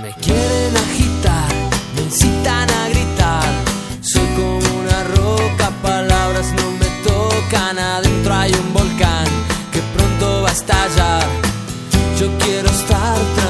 Me quieren agitar, me incitan a gritar. Soy como una roca, palabras no me tocan. Adentro hay un volcán que pronto va a estallar. Yo quiero estar tranquilo.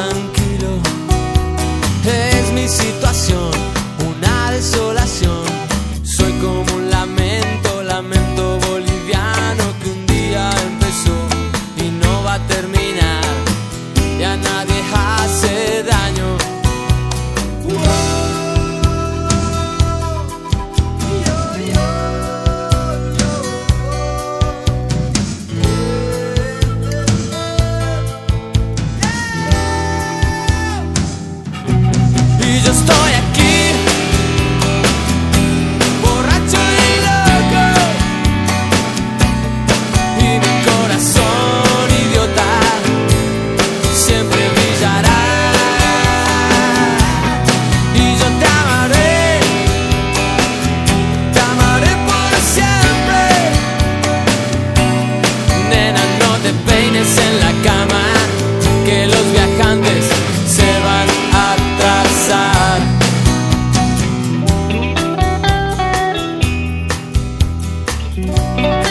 ti.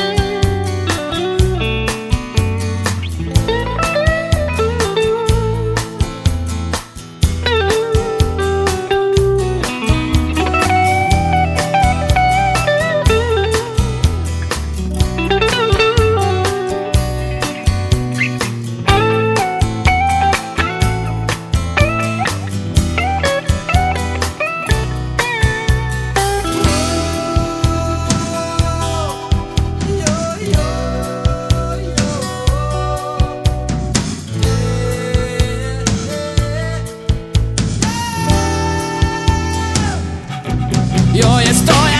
yo estoy